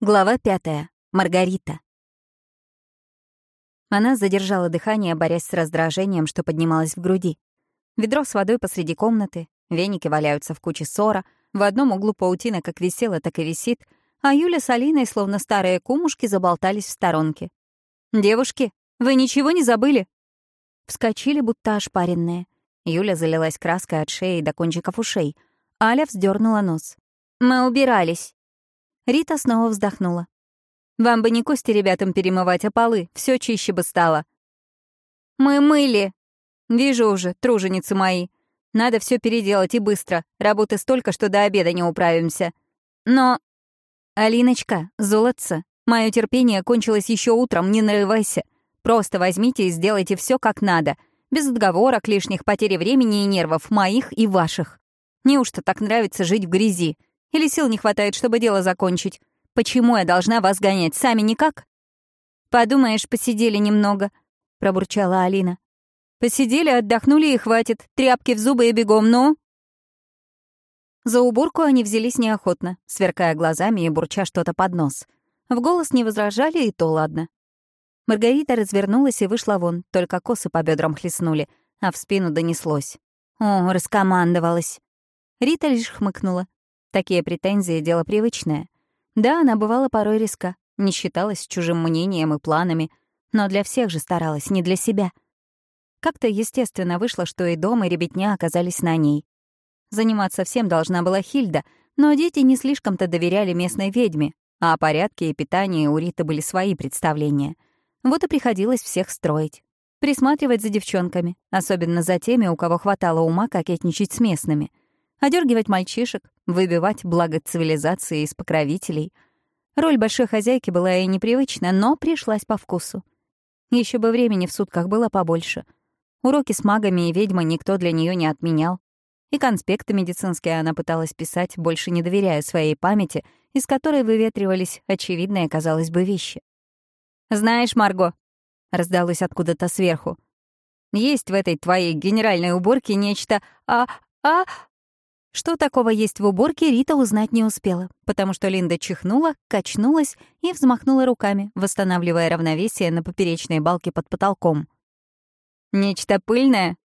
Глава пятая. Маргарита. Она задержала дыхание, борясь с раздражением, что поднималось в груди. Ведро с водой посреди комнаты, веники валяются в куче ссора, в одном углу паутина как висела, так и висит, а Юля с Алиной, словно старые кумушки, заболтались в сторонке. «Девушки, вы ничего не забыли?» Вскочили, будто ошпаренные. Юля залилась краской от шеи до кончиков ушей. Аля вздернула нос. «Мы убирались». Рита снова вздохнула. «Вам бы не кости ребятам перемывать, а полы, все чище бы стало». «Мы мыли!» «Вижу уже, труженицы мои. Надо все переделать и быстро. Работы столько, что до обеда не управимся. Но...» «Алиночка, золотце, мое терпение кончилось еще утром, не нарывайся. Просто возьмите и сделайте все как надо, без отговорок, лишних потерь времени и нервов, моих и ваших. Неужто так нравится жить в грязи? Или сил не хватает, чтобы дело закончить? Почему я должна вас гонять? Сами никак?» «Подумаешь, посидели немного», — пробурчала Алина. «Посидели, отдохнули и хватит. Тряпки в зубы и бегом, ну!» За уборку они взялись неохотно, сверкая глазами и бурча что-то под нос. В голос не возражали, и то ладно. Маргарита развернулась и вышла вон, только косы по бедрам хлестнули, а в спину донеслось. «О, раскомандовалась!» Рита лишь хмыкнула. Такие претензии — дело привычное. Да, она бывала порой риска, не считалась чужим мнением и планами, но для всех же старалась, не для себя. Как-то естественно вышло, что и дом, и ребятня оказались на ней. Заниматься всем должна была Хильда, но дети не слишком-то доверяли местной ведьме, а о порядке и питании у Риты были свои представления. Вот и приходилось всех строить. Присматривать за девчонками, особенно за теми, у кого хватало ума кокетничать с местными — одергивать мальчишек, выбивать благо цивилизации из покровителей. Роль большой хозяйки была ей непривычна, но пришлась по вкусу. Еще бы времени в сутках было побольше. Уроки с магами и ведьмой никто для нее не отменял. И конспекты медицинские она пыталась писать, больше не доверяя своей памяти, из которой выветривались очевидные, казалось бы, вещи. «Знаешь, Марго», — раздалось откуда-то сверху, «есть в этой твоей генеральной уборке нечто... А... А... Что такого есть в уборке, Рита узнать не успела, потому что Линда чихнула, качнулась и взмахнула руками, восстанавливая равновесие на поперечной балке под потолком. «Нечто пыльное?»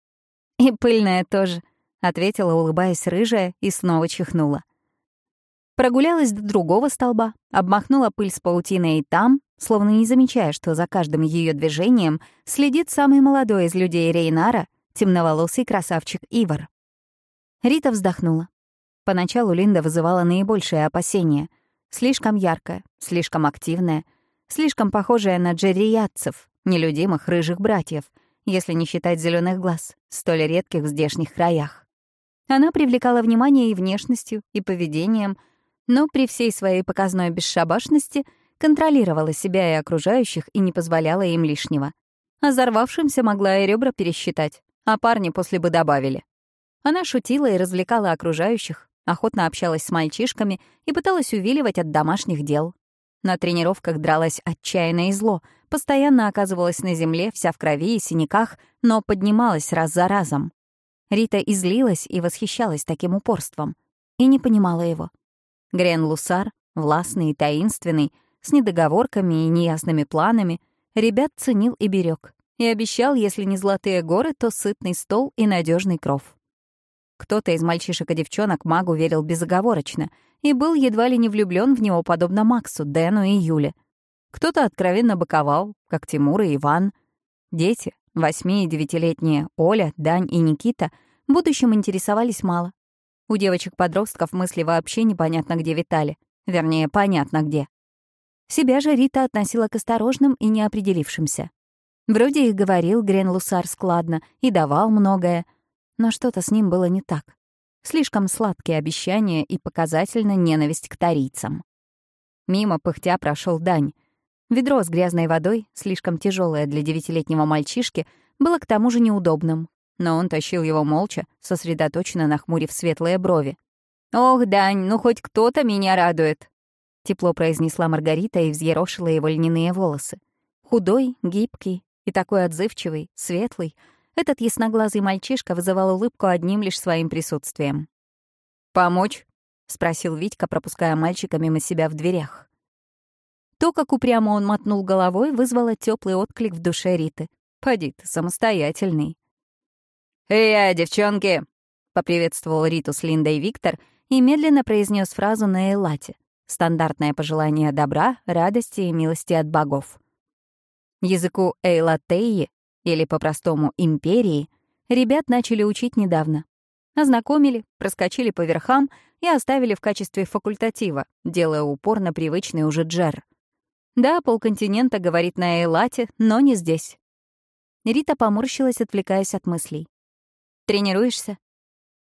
«И пыльное тоже», — ответила, улыбаясь рыжая, и снова чихнула. Прогулялась до другого столба, обмахнула пыль с паутиной и там, словно не замечая, что за каждым ее движением следит самый молодой из людей Рейнара, темноволосый красавчик Ивар. Рита вздохнула. Поначалу Линда вызывала наибольшее опасение. Слишком яркая, слишком активная, слишком похожая на джерриятцев, нелюдимых рыжих братьев, если не считать зеленых глаз, столь редких в здешних краях. Она привлекала внимание и внешностью, и поведением, но при всей своей показной бесшабашности контролировала себя и окружающих и не позволяла им лишнего. А взорвавшимся могла и ребра пересчитать, а парни после бы добавили. Она шутила и развлекала окружающих, охотно общалась с мальчишками и пыталась увиливать от домашних дел. На тренировках дралась отчаянно и зло, постоянно оказывалась на земле, вся в крови и синяках, но поднималась раз за разом. Рита излилась и восхищалась таким упорством. И не понимала его. Грен Лусар, властный и таинственный, с недоговорками и неясными планами, ребят ценил и берег. И обещал, если не золотые горы, то сытный стол и надежный кров. Кто-то из мальчишек и девчонок магу верил безоговорочно и был едва ли не влюблен в него, подобно Максу, Дэну и Юле. Кто-то откровенно боковал, как Тимур и Иван. Дети, восьми- и девятилетние Оля, Дань и Никита, будущим интересовались мало. У девочек-подростков мысли вообще непонятно где витали. Вернее, понятно где. Себя же Рита относила к осторожным и неопределившимся. Вроде и говорил Грен Лусар складно и давал многое, но что-то с ним было не так. Слишком сладкие обещания и показательно ненависть к тарийцам. Мимо пыхтя прошел Дань. Ведро с грязной водой, слишком тяжелое для девятилетнего мальчишки, было к тому же неудобным, но он тащил его молча, сосредоточенно нахмурив светлые брови. «Ох, Дань, ну хоть кто-то меня радует!» Тепло произнесла Маргарита и взъерошила его льняные волосы. Худой, гибкий и такой отзывчивый, светлый — этот ясноглазый мальчишка вызывал улыбку одним лишь своим присутствием. «Помочь?» — спросил Витька, пропуская мальчика мимо себя в дверях. То, как упрямо он мотнул головой, вызвало теплый отклик в душе Риты. «Поди ты, самостоятельный». «Эй, девчонки!» — поприветствовал Риту с Линдой Виктор и медленно произнес фразу на элате. Стандартное пожелание добра, радости и милости от богов. Языку Эйлатеи, или по-простому империи, ребят начали учить недавно. Ознакомили, проскочили по верхам и оставили в качестве факультатива, делая упор на привычный уже джер. Да, полконтинента говорит на Эйлате, но не здесь. Рита поморщилась, отвлекаясь от мыслей. «Тренируешься?»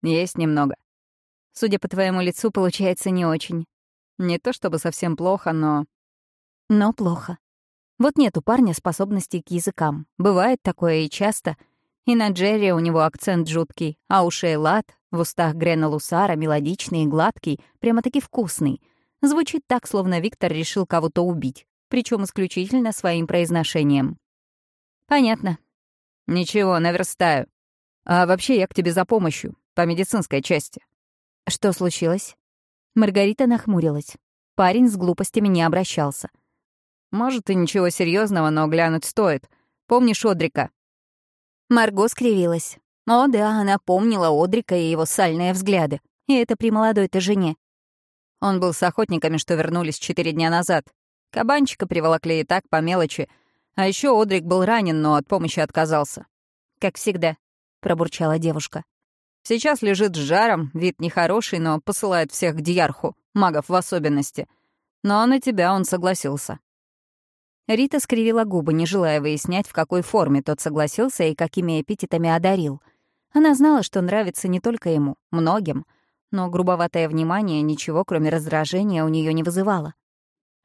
«Есть немного». «Судя по твоему лицу, получается не очень». «Не то чтобы совсем плохо, но...» «Но плохо. Вот нет у парня способностей к языкам. Бывает такое и часто. И на Джерри у него акцент жуткий, а у Шейлат в устах Грена Лусара мелодичный и гладкий, прямо-таки вкусный. Звучит так, словно Виктор решил кого-то убить, причем исключительно своим произношением. «Понятно». «Ничего, наверстаю. А вообще я к тебе за помощью, по медицинской части». «Что случилось?» Маргарита нахмурилась. Парень с глупостями не обращался — может, и ничего серьезного, но глянуть стоит. Помнишь Одрика?» Марго скривилась. О, да, она помнила Одрика и его сальные взгляды. И это при молодой-то жене. Он был с охотниками, что вернулись четыре дня назад. Кабанчика приволокли и так, по мелочи. А еще Одрик был ранен, но от помощи отказался. «Как всегда», — пробурчала девушка. «Сейчас лежит с жаром, вид нехороший, но посылает всех к Дьярху, магов в особенности. Но на тебя он согласился». Рита скривила губы, не желая выяснять, в какой форме тот согласился и какими эпитетами одарил. Она знала, что нравится не только ему, многим, но грубоватое внимание ничего, кроме раздражения, у нее не вызывало.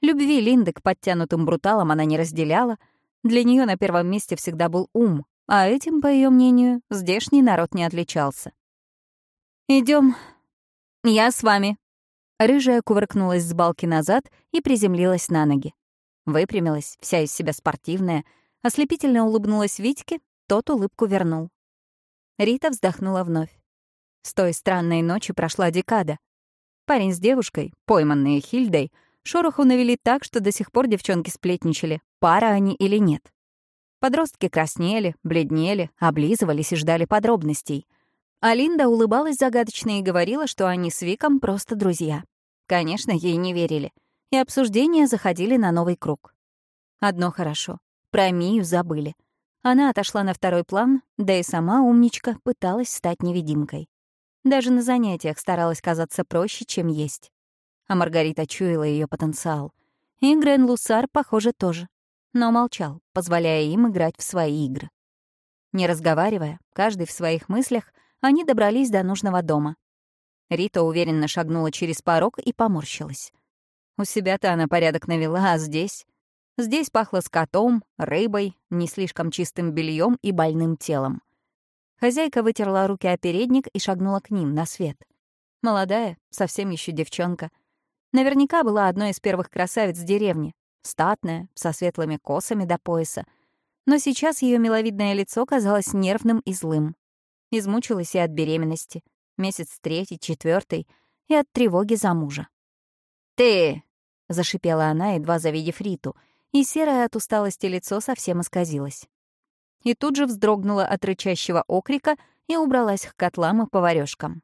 Любви Линды к подтянутым бруталам она не разделяла, для нее на первом месте всегда был ум, а этим, по ее мнению, здешний народ не отличался. Идем. Я с вами. Рыжая кувыркнулась с балки назад и приземлилась на ноги. Выпрямилась, вся из себя спортивная, ослепительно улыбнулась Витьке, тот улыбку вернул. Рита вздохнула вновь. С той странной ночи прошла декада. Парень с девушкой, пойманные Хильдой, шороху навели так, что до сих пор девчонки сплетничали, пара они или нет. Подростки краснели, бледнели, облизывались и ждали подробностей. А Линда улыбалась загадочно и говорила, что они с Виком просто друзья. Конечно, ей не верили — и обсуждения заходили на новый круг. Одно хорошо — про Мию забыли. Она отошла на второй план, да и сама умничка пыталась стать невидимкой. Даже на занятиях старалась казаться проще, чем есть. А Маргарита чуяла ее потенциал. И Грен Лусар, похоже, тоже. Но молчал, позволяя им играть в свои игры. Не разговаривая, каждый в своих мыслях, они добрались до нужного дома. Рита уверенно шагнула через порог и поморщилась. У себя-то она порядок навела, а здесь? Здесь пахло скотом, рыбой, не слишком чистым бельем и больным телом. Хозяйка вытерла руки о передник и шагнула к ним, на свет. Молодая, совсем еще девчонка. Наверняка была одной из первых красавиц деревни. Статная, со светлыми косами до пояса. Но сейчас ее миловидное лицо казалось нервным и злым. Измучилась и от беременности. Месяц третий, четвертый, и от тревоги за мужа. «Ты!» — зашипела она, едва завидев Риту, и серое от усталости лицо совсем исказилось. И тут же вздрогнула от рычащего окрика и убралась к котлам и поварёшкам.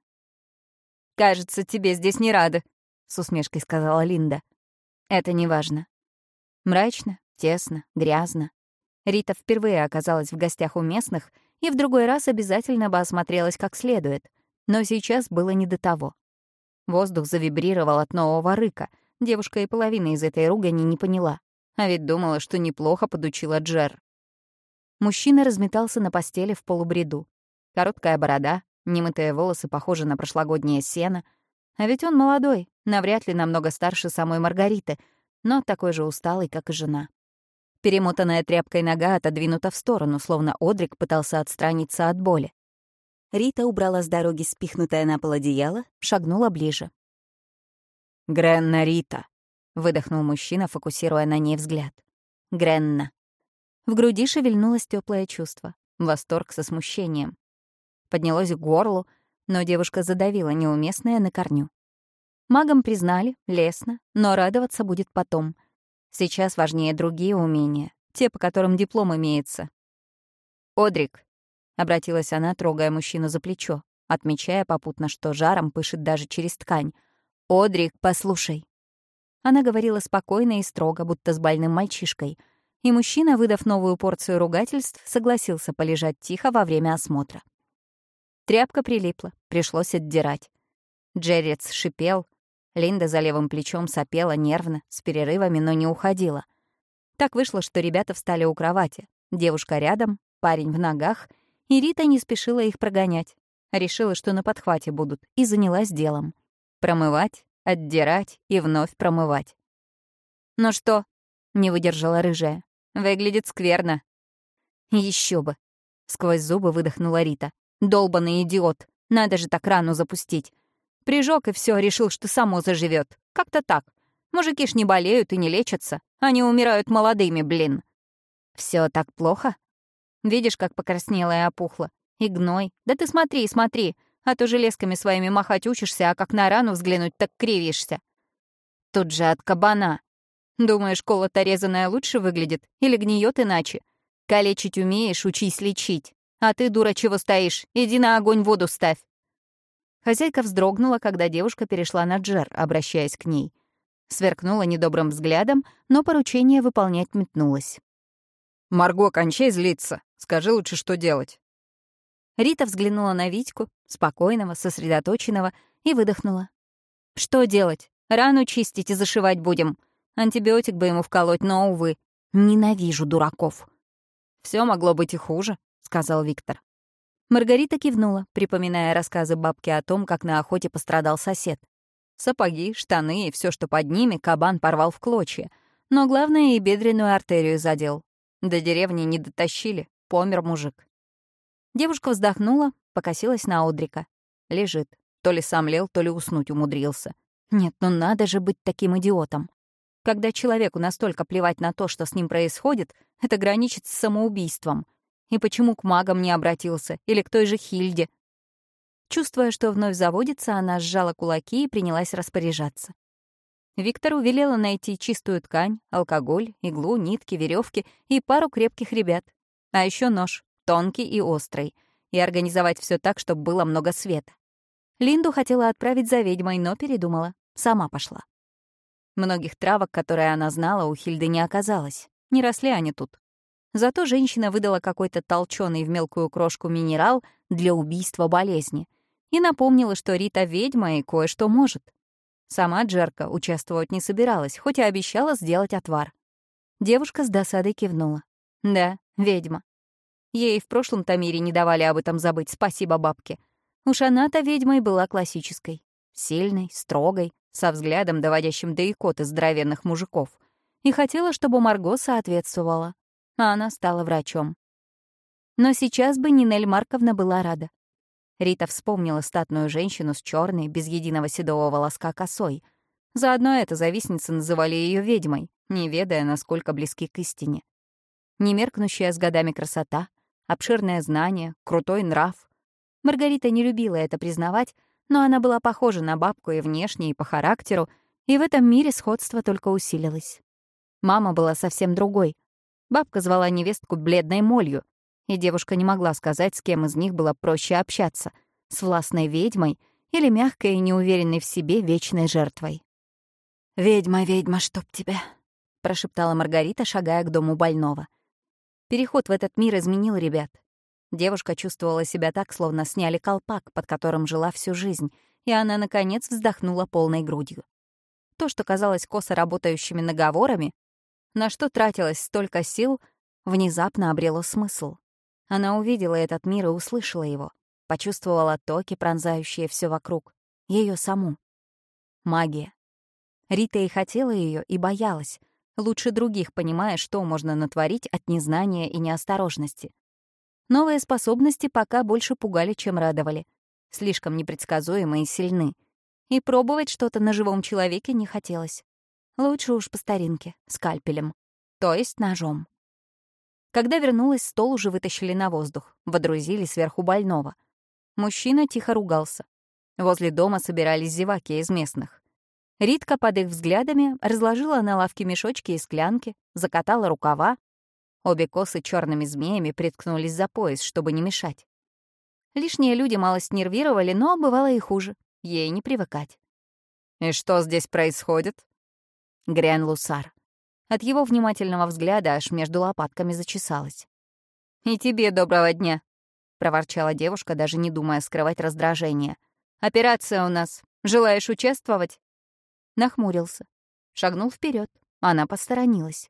«Кажется, тебе здесь не рады», — с усмешкой сказала Линда. «Это не важно. Мрачно, тесно, грязно. Рита впервые оказалась в гостях у местных и в другой раз обязательно бы осмотрелась как следует, но сейчас было не до того. Воздух завибрировал от нового рыка — Девушка и половины из этой ругани не поняла. А ведь думала, что неплохо подучила Джер. Мужчина разметался на постели в полубреду. Короткая борода, немытые волосы похожи на прошлогоднее сено. А ведь он молодой, навряд ли намного старше самой Маргариты, но такой же усталый, как и жена. Перемотанная тряпкой нога отодвинута в сторону, словно Одрик пытался отстраниться от боли. Рита убрала с дороги спихнутое на пол одеяло, шагнула ближе. «Гренна Рита», — выдохнул мужчина, фокусируя на ней взгляд. «Гренна». В груди шевельнулось теплое чувство, восторг со смущением. Поднялось к горлу, но девушка задавила неуместное на корню. Магам признали, лестно, но радоваться будет потом. Сейчас важнее другие умения, те, по которым диплом имеется. «Одрик», — обратилась она, трогая мужчину за плечо, отмечая попутно, что жаром пышет даже через ткань. «Одрик, послушай». Она говорила спокойно и строго, будто с больным мальчишкой. И мужчина, выдав новую порцию ругательств, согласился полежать тихо во время осмотра. Тряпка прилипла, пришлось отдирать. Джеррец шипел, Линда за левым плечом сопела нервно, с перерывами, но не уходила. Так вышло, что ребята встали у кровати. Девушка рядом, парень в ногах, и Рита не спешила их прогонять. Решила, что на подхвате будут, и занялась делом. Промывать, отдирать и вновь промывать. «Ну что?» — не выдержала рыжая. «Выглядит скверно». Еще бы!» — сквозь зубы выдохнула Рита. «Долбанный идиот! Надо же так рану запустить! Прижег и все, решил, что само заживет. Как-то так. Мужики ж не болеют и не лечатся. Они умирают молодыми, блин. Все так плохо? Видишь, как покраснела и опухла. И гной. Да ты смотри, смотри. А то железками своими махать учишься, а как на рану взглянуть, так кривишься. Тут же от кабана. Думаешь, колото резаное лучше выглядит? Или гниет иначе? Калечить умеешь, учись лечить. А ты, дура, чего стоишь? Иди на огонь воду ставь. Хозяйка вздрогнула, когда девушка перешла на Джер, обращаясь к ней. Сверкнула недобрым взглядом, но поручение выполнять метнулась. «Марго, кончай злиться. Скажи лучше, что делать». Рита взглянула на Витьку, спокойного, сосредоточенного, и выдохнула. «Что делать? Рану чистить и зашивать будем. Антибиотик бы ему вколоть, но, увы, ненавижу дураков». Все могло быть и хуже», — сказал Виктор. Маргарита кивнула, припоминая рассказы бабки о том, как на охоте пострадал сосед. Сапоги, штаны и все, что под ними, кабан порвал в клочья. Но главное, и бедренную артерию задел. До деревни не дотащили, помер мужик. Девушка вздохнула, покосилась на Одрика. Лежит. То ли сам лел, то ли уснуть умудрился. Нет, ну надо же быть таким идиотом. Когда человеку настолько плевать на то, что с ним происходит, это граничит с самоубийством — и почему к магам не обратился? Или к той же Хильде? Чувствуя, что вновь заводится, она сжала кулаки и принялась распоряжаться. Виктору велела найти чистую ткань, алкоголь, иглу, нитки, веревки и пару крепких ребят. А еще нож, тонкий и острый, и организовать все так, чтобы было много света. Линду хотела отправить за ведьмой, но передумала. Сама пошла. Многих травок, которые она знала, у Хильды не оказалось. Не росли они тут. Зато женщина выдала какой-то толченый в мелкую крошку минерал для убийства болезни и напомнила, что Рита ведьма и кое-что может. Сама Джерка участвовать не собиралась, хоть и обещала сделать отвар. Девушка с досадой кивнула. Да, ведьма. Ей в прошлом Тамире не давали об этом забыть, спасибо бабке. Уж она-то ведьмой была классической. Сильной, строгой, со взглядом, доводящим до икоты здоровенных мужиков. И хотела, чтобы Марго соответствовала а она стала врачом. Но сейчас бы Нинель Марковна была рада. Рита вспомнила статную женщину с черной, без единого седого волоска косой. Заодно это завистницы называли ее ведьмой, не ведая, насколько близки к истине. Немеркнущая с годами красота, обширное знание, крутой нрав. Маргарита не любила это признавать, но она была похожа на бабку и внешне, и по характеру, и в этом мире сходство только усилилось. Мама была совсем другой, Бабка звала невестку бледной молью, и девушка не могла сказать, с кем из них было проще общаться — с властной ведьмой или мягкой и неуверенной в себе вечной жертвой. «Ведьма, ведьма, чтоб тебя!» — прошептала Маргарита, шагая к дому больного. Переход в этот мир изменил ребят. Девушка чувствовала себя так, словно сняли колпак, под которым жила всю жизнь, и она, наконец, вздохнула полной грудью. То, что казалось косо работающими наговорами, на что тратилось столько сил, внезапно обрело смысл. Она увидела этот мир и услышала его, почувствовала токи, пронзающие все вокруг, ее саму. Магия. Рита и хотела ее, и боялась, лучше других понимая, что можно натворить от незнания и неосторожности. Новые способности пока больше пугали, чем радовали. Слишком непредсказуемы и сильны. И пробовать что-то на живом человеке не хотелось. Лучше уж по старинке, скальпелем. То есть ножом. Когда вернулась, стол уже вытащили на воздух, водрузили сверху больного. Мужчина тихо ругался. Возле дома собирались зеваки из местных. Ритка под их взглядами разложила на лавке мешочки и склянки, закатала рукава. Обе косы черными змеями приткнулись за пояс, чтобы не мешать. Лишние люди малость нервировали, но бывало и хуже. Ей не привыкать. «И что здесь происходит?» Грен Лусар. От его внимательного взгляда аж между лопатками зачесалась. «И тебе доброго дня», — проворчала девушка, даже не думая скрывать раздражение. «Операция у нас. Желаешь участвовать?» Нахмурился. Шагнул вперед. Она посторонилась.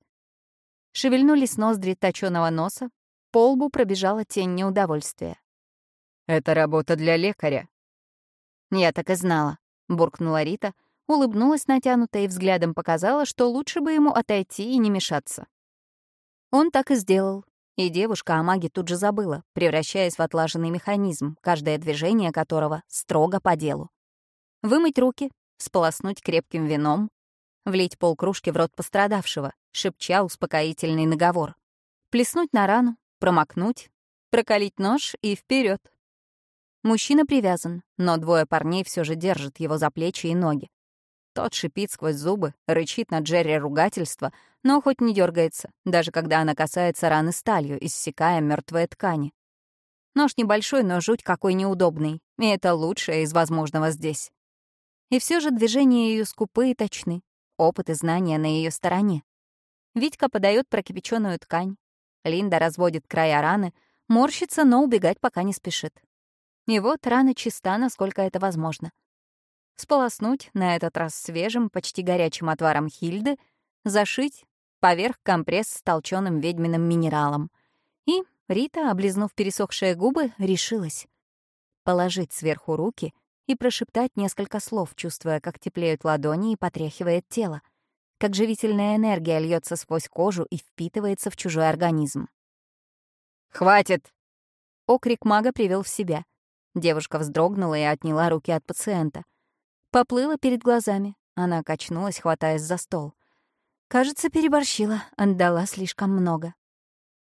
Шевельнулись ноздри точёного носа. По лбу пробежала тень неудовольствия. «Это работа для лекаря». «Я так и знала», — буркнула Рита, улыбнулась натянуто и взглядом показала, что лучше бы ему отойти и не мешаться. Он так и сделал, и девушка о маге тут же забыла, превращаясь в отлаженный механизм, каждое движение которого строго по делу. Вымыть руки, сполоснуть крепким вином, влить полкружки в рот пострадавшего, шепча успокоительный наговор, плеснуть на рану, промокнуть, прокалить нож и вперед. Мужчина привязан, но двое парней все же держат его за плечи и ноги. Тот шипит сквозь зубы, рычит на Джерри ругательство, но хоть не дергается, даже когда она касается раны сталью, иссекая мертвые ткани. Нож небольшой, но жуть какой неудобный, и это лучшее из возможного здесь. И все же движения ее скупы и точны, опыт и знания на ее стороне. Витька подает прокипяченную ткань. Линда разводит края раны, морщится, но убегать пока не спешит. И вот рана чиста, насколько это возможно. Сполоснуть, на этот раз свежим, почти горячим отваром Хильды, зашить, поверх компресс с толченым ведьминым минералом. И Рита, облизнув пересохшие губы, решилась. Положить сверху руки — и прошептать несколько слов, чувствуя, как теплеют ладони и потряхивает тело, как живительная энергия льется сквозь кожу и впитывается в чужой организм. «Хватит!» Окрик мага привел в себя. Девушка вздрогнула и отняла руки от пациента. Поплыла перед глазами. Она качнулась, хватаясь за стол. Кажется, переборщила, отдала слишком много.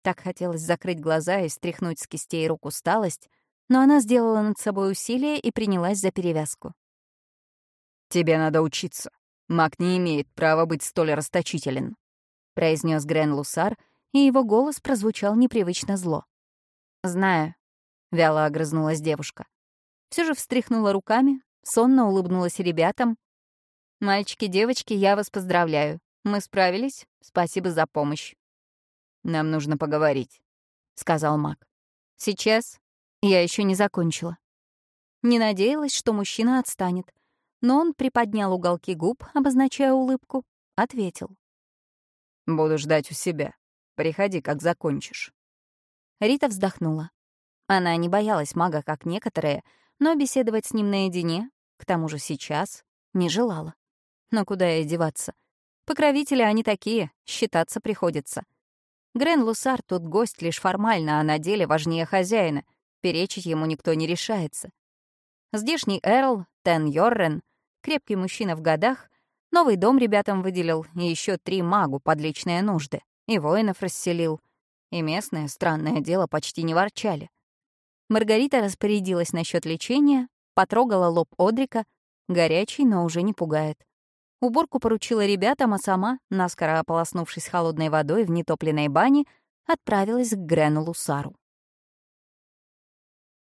Так хотелось закрыть глаза и стряхнуть с кистей рук усталость, но она сделала над собой усилие и принялась за перевязку. «Тебе надо учиться. Маг не имеет права быть столь расточителен», — произнес Грен Лусар, и его голос прозвучал непривычно зло. «Знаю», — вяло огрызнулась девушка. Все же встряхнула руками, сонно улыбнулась ребятам. «Мальчики-девочки, я вас поздравляю. Мы справились. Спасибо за помощь». «Нам нужно поговорить», — сказал маг. «Сейчас?» Я еще не закончила. Не надеялась, что мужчина отстанет, но он приподнял уголки губ, обозначая улыбку, ответил. «Буду ждать у себя. Приходи, как закончишь». Рита вздохнула. Она не боялась мага, как некоторые, но беседовать с ним наедине, к тому же сейчас, не желала. Но куда ей деваться? Покровители они такие, считаться приходится. Грен Лусар тут гость лишь формально, а на деле важнее хозяина, Перечить ему никто не решается. Здешний Эрл, Тен Йоррен, крепкий мужчина в годах, новый дом ребятам выделил и еще три магу под личные нужды, и воинов расселил. И местное, странное дело, почти не ворчали. Маргарита распорядилась насчет лечения, потрогала лоб Одрика, горячий, но уже не пугает. Уборку поручила ребятам, а сама, наскоро ополоснувшись холодной водой в нетопленной бане, отправилась к Грену Лусару.